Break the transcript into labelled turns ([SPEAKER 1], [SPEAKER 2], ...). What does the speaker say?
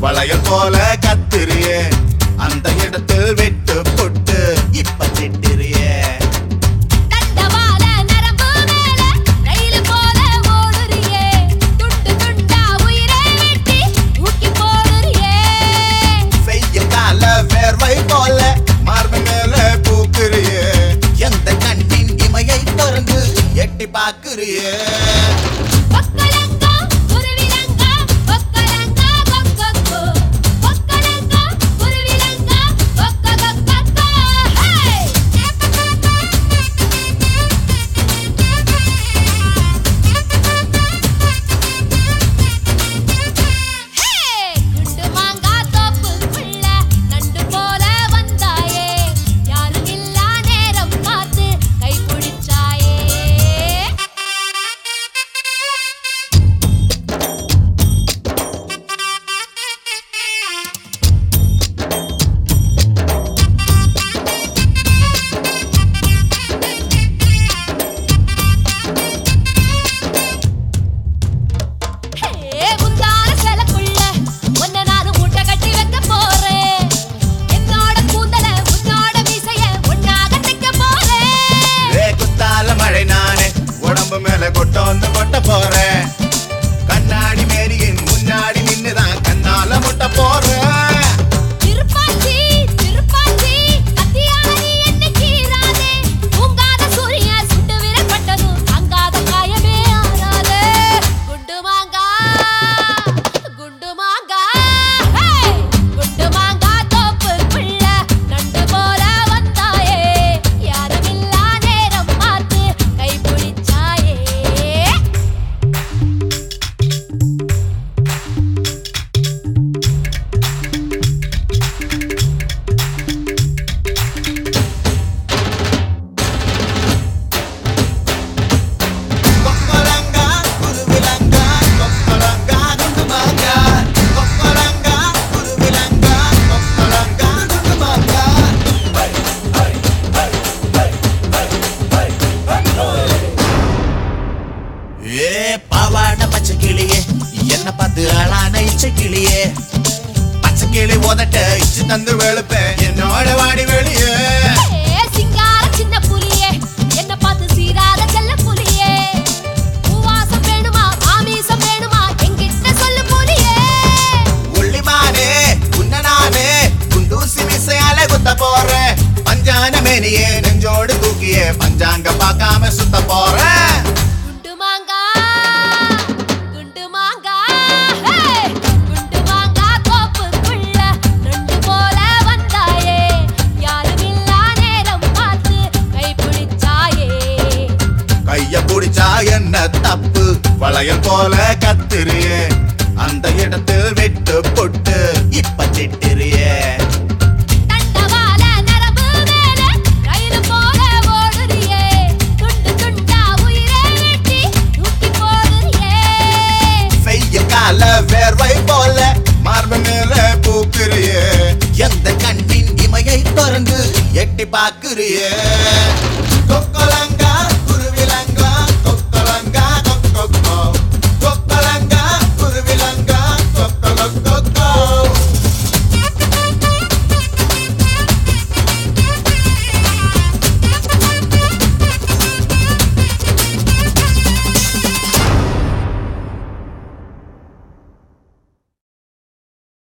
[SPEAKER 1] வளையல் போல அது ஆளான இச்ச கிளியே. பச்சை கிளி உதட்ட இச்சு தந்து வெளுப்பேன். என்னோட வாடி வெளியே.
[SPEAKER 2] சிங்கார சின்ன புலியே என்ன பார்த்து சீராத செல்ல புலியே. பூவாசம் வேணுமா ஆமீசம் வேணுமா என்கிட்ட சொல்லு புலியே.
[SPEAKER 1] உள்ளிமானே உன்ன நானே குண்டூசி மிசையால குத்த போறேன். பஞ்சான மேனியே நெஞ்சோடு தூக்கியே பஞ்சாங்க பார்க்காம சுத்த போறேன். வளையல் போல கத்துரு அந்த இடத்தில் வெட்டு பொட்டு இப்ப சிட்டிரியே வேர்வை போல மார்பு மேல பூக்குறியே. எந்த கண்ணின் இமையை தொடர்ந்து எட்டி பார்க்குறியே. கொக்கலங்க